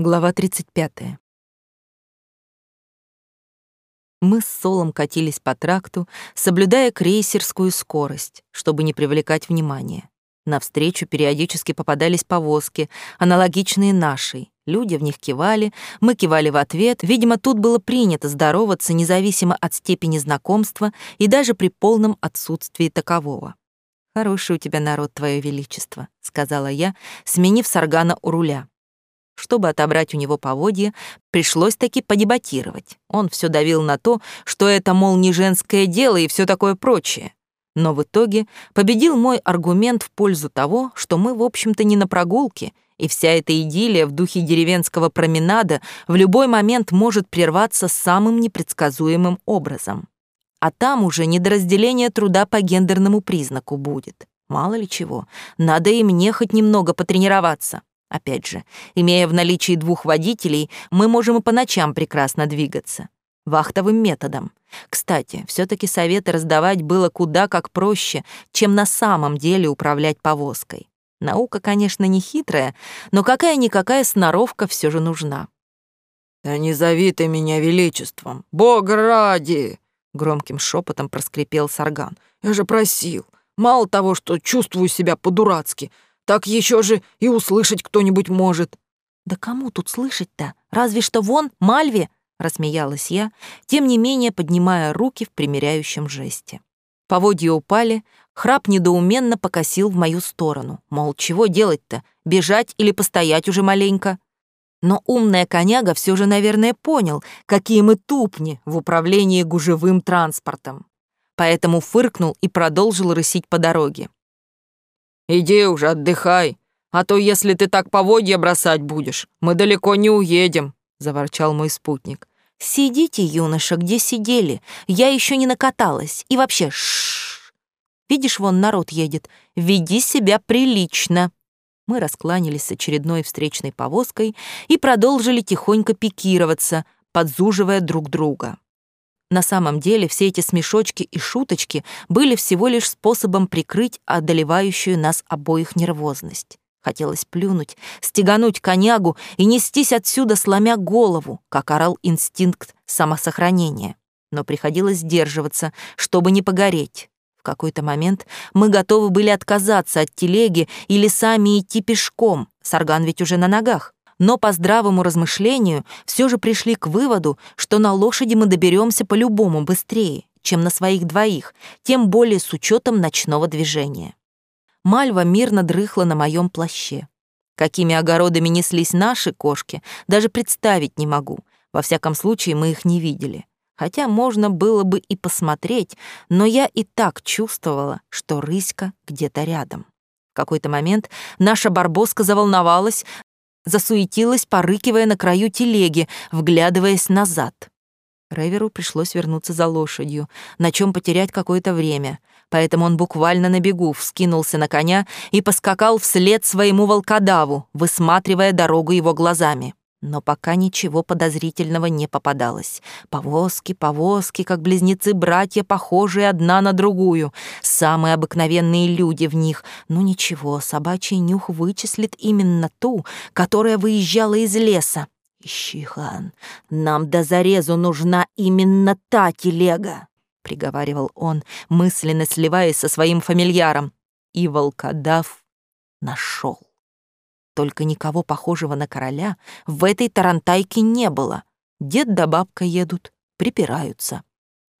Глава 35. Мы с Солом катились по тракту, соблюдая крейсерскую скорость, чтобы не привлекать внимания. Навстречу периодически попадались повозки, аналогичные нашей. Люди в них кивали, мы кивали в ответ. Видимо, тут было принято здороваться независимо от степени знакомства и даже при полном отсутствии такового. «Хороший у тебя народ, твое величество», — сказала я, сменив саргана у руля. Чтобы отобрать у него поводья, пришлось таки подебатировать. Он все давил на то, что это, мол, не женское дело и все такое прочее. Но в итоге победил мой аргумент в пользу того, что мы, в общем-то, не на прогулке, и вся эта идиллия в духе деревенского променада в любой момент может прерваться самым непредсказуемым образом. А там уже недоразделение труда по гендерному признаку будет. Мало ли чего, надо и мне хоть немного потренироваться. Опять же, имея в наличии двух водителей, мы можем и по ночам прекрасно двигаться. Вахтовым методом. Кстати, все таки советы раздавать было куда как проще, чем на самом деле управлять повозкой. Наука, конечно, не хитрая, но какая-никакая сноровка все же нужна. «Да не зови ты меня величеством! Бога ради!» Громким шепотом проскрипел Сарган. «Я же просил. Мало того, что чувствую себя по-дурацки, так еще же и услышать кто-нибудь может». «Да кому тут слышать-то? Разве что вон, Мальве!» — рассмеялась я, тем не менее поднимая руки в примиряющем жесте. Поводья упали, храп недоуменно покосил в мою сторону. Мол, чего делать-то? Бежать или постоять уже маленько? Но умная коняга все же, наверное, понял, какие мы тупни в управлении гужевым транспортом. Поэтому фыркнул и продолжил рысить по дороге. Иди уже, отдыхай, а то если ты так поводья бросать будешь, мы далеко не уедем», — заворчал мой спутник. «Сидите, юноша, где сидели. Я еще не накаталась. И вообще, шш. Видишь, вон народ едет. Веди себя прилично». Мы раскланялись с очередной встречной повозкой и продолжили тихонько пикироваться, подзуживая друг друга. На самом деле все эти смешочки и шуточки были всего лишь способом прикрыть одолевающую нас обоих нервозность. Хотелось плюнуть, стегануть конягу и нестись отсюда, сломя голову, как орал инстинкт самосохранения. Но приходилось сдерживаться, чтобы не погореть. В какой-то момент мы готовы были отказаться от телеги или сами идти пешком. Сарган ведь уже на ногах но по здравому размышлению все же пришли к выводу, что на лошади мы доберемся по-любому быстрее, чем на своих двоих, тем более с учетом ночного движения. Мальва мирно дрыхла на моем плаще. Какими огородами неслись наши кошки, даже представить не могу. Во всяком случае, мы их не видели. Хотя можно было бы и посмотреть, но я и так чувствовала, что рыська где-то рядом. В какой-то момент наша барбоска заволновалась, засуетилась, порыкивая на краю телеги, вглядываясь назад. Реверу пришлось вернуться за лошадью, на чем потерять какое-то время, поэтому он буквально на бегу вскинулся на коня и поскакал вслед своему волкодаву, высматривая дорогу его глазами. Но пока ничего подозрительного не попадалось. Повозки, повозки, как близнецы-братья, похожие одна на другую. Самые обыкновенные люди в них. Ну ничего, собачий нюх вычислит именно ту, которая выезжала из леса. «Ищи, хан, нам до зарезу нужна именно та телега», — приговаривал он, мысленно сливаясь со своим фамильяром. И волкодав нашел. Только никого похожего на короля в этой тарантайке не было. Дед да бабка едут, припираются.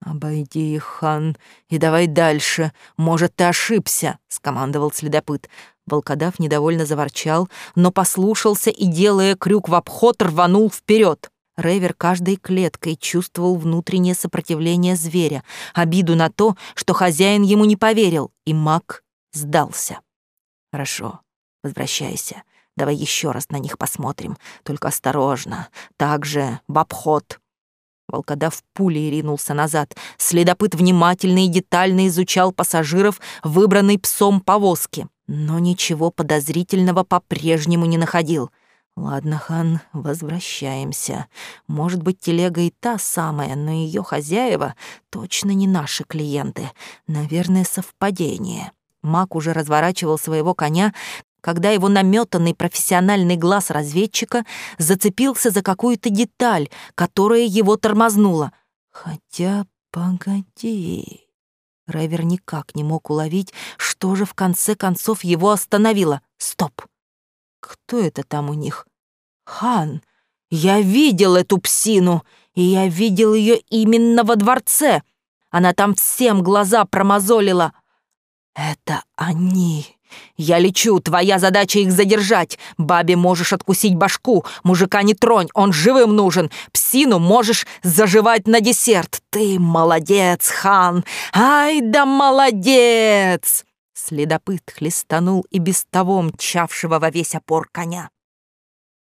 «Обойди их, хан, и давай дальше. Может, ты ошибся», — скомандовал следопыт. Волкодав недовольно заворчал, но послушался и, делая крюк в обход, рванул вперед. Рейвер каждой клеткой чувствовал внутреннее сопротивление зверя, обиду на то, что хозяин ему не поверил, и маг сдался. «Хорошо, возвращайся. Давай еще раз на них посмотрим, только осторожно. Так же, в обход». Волкодав пулей ринулся назад. Следопыт внимательно и детально изучал пассажиров, выбранной псом повозки. Но ничего подозрительного по-прежнему не находил. «Ладно, хан, возвращаемся. Может быть, телега и та самая, но ее хозяева точно не наши клиенты. Наверное, совпадение». Мак уже разворачивал своего коня, когда его наметанный профессиональный глаз разведчика зацепился за какую-то деталь, которая его тормознула. Хотя, погоди... Райвер никак не мог уловить, что же в конце концов его остановило. Стоп! Кто это там у них? Хан! Я видел эту псину, и я видел ее именно во дворце. Она там всем глаза промозолила. Это они. Я лечу, твоя задача их задержать. Бабе можешь откусить башку, мужика не тронь, он живым нужен. Псину можешь заживать на десерт. Ты молодец, хан. Ай да молодец! Следопыт хлестанул и без того мчавшего во весь опор коня.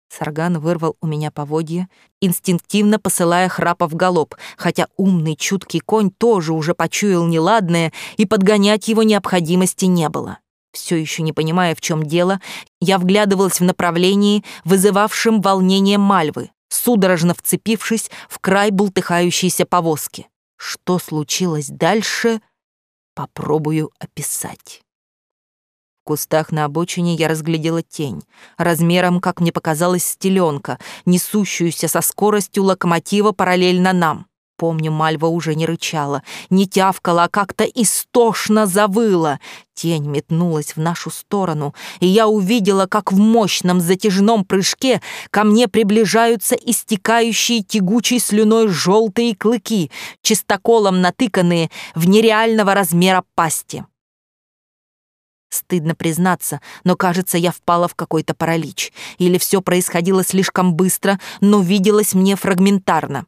Сарган вырвал у меня поводья, инстинктивно посылая храпа в галоп, хотя умный, чуткий конь тоже уже почуял неладное, и подгонять его необходимости не было. Все еще не понимая, в чем дело, я вглядывалась в направлении, вызывавшем волнение Мальвы, судорожно вцепившись в край бултыхающейся повозки. Что случилось дальше, попробую описать. В кустах на обочине я разглядела тень, размером, как мне показалось, стеленка, несущуюся со скоростью локомотива параллельно нам. Помню, Мальва уже не рычала, не тявкала, а как-то истошно завыла. Тень метнулась в нашу сторону, и я увидела, как в мощном затяжном прыжке ко мне приближаются истекающие тягучей слюной желтые клыки, чистоколом натыканные в нереального размера пасти. Стыдно признаться, но, кажется, я впала в какой-то паралич. Или все происходило слишком быстро, но виделось мне фрагментарно.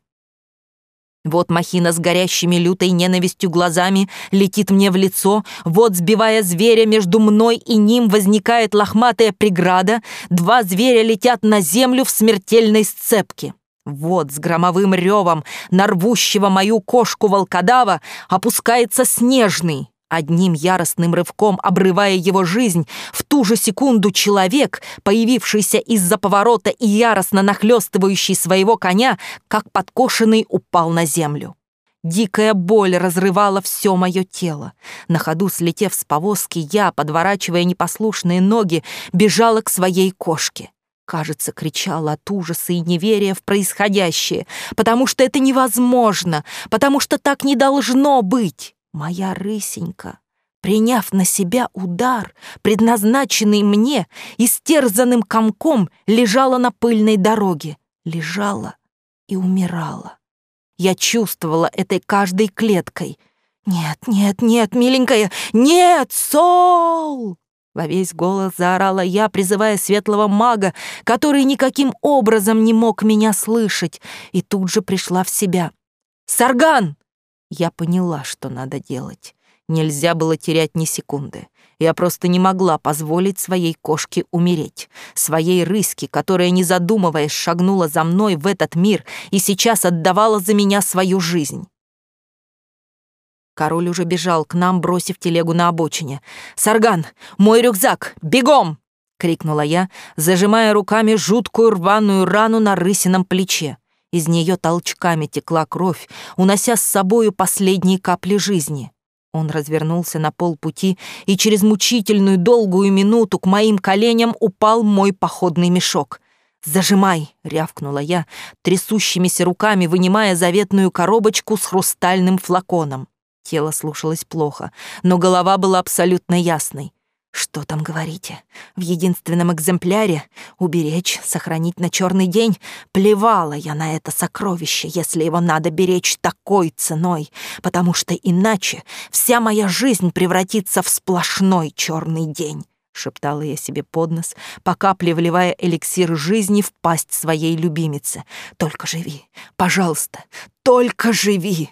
Вот махина с горящими лютой ненавистью глазами летит мне в лицо, вот, сбивая зверя, между мной и ним возникает лохматая преграда, два зверя летят на землю в смертельной сцепке. Вот с громовым ревом нарвущего мою кошку волкодава опускается снежный, Одним яростным рывком обрывая его жизнь, в ту же секунду человек, появившийся из-за поворота и яростно нахлёстывающий своего коня, как подкошенный, упал на землю. Дикая боль разрывала все мое тело. На ходу, слетев с повозки, я, подворачивая непослушные ноги, бежала к своей кошке. Кажется, кричала от ужаса и неверия в происходящее, потому что это невозможно, потому что так не должно быть. Моя рысенька, приняв на себя удар, предназначенный мне, истерзанным комком лежала на пыльной дороге, лежала и умирала. Я чувствовала этой каждой клеткой. «Нет, нет, нет, миленькая, нет, Сол!» Во весь голос заорала я, призывая светлого мага, который никаким образом не мог меня слышать, и тут же пришла в себя. «Сарган!» Я поняла, что надо делать. Нельзя было терять ни секунды. Я просто не могла позволить своей кошке умереть. Своей рыске, которая, не задумываясь, шагнула за мной в этот мир и сейчас отдавала за меня свою жизнь. Король уже бежал к нам, бросив телегу на обочине. «Сарган, мой рюкзак! Бегом!» — крикнула я, зажимая руками жуткую рваную рану на рысином плече. Из нее толчками текла кровь, унося с собою последние капли жизни. Он развернулся на полпути, и через мучительную долгую минуту к моим коленям упал мой походный мешок. «Зажимай!» — рявкнула я, трясущимися руками вынимая заветную коробочку с хрустальным флаконом. Тело слушалось плохо, но голова была абсолютно ясной. Что там говорите? В единственном экземпляре уберечь, сохранить на черный день? Плевала я на это сокровище, если его надо беречь такой ценой, потому что иначе вся моя жизнь превратится в сплошной черный день. Шептала я себе под нос, по капле вливая эликсир жизни в пасть своей любимицы. «Только живи, пожалуйста, только живи!»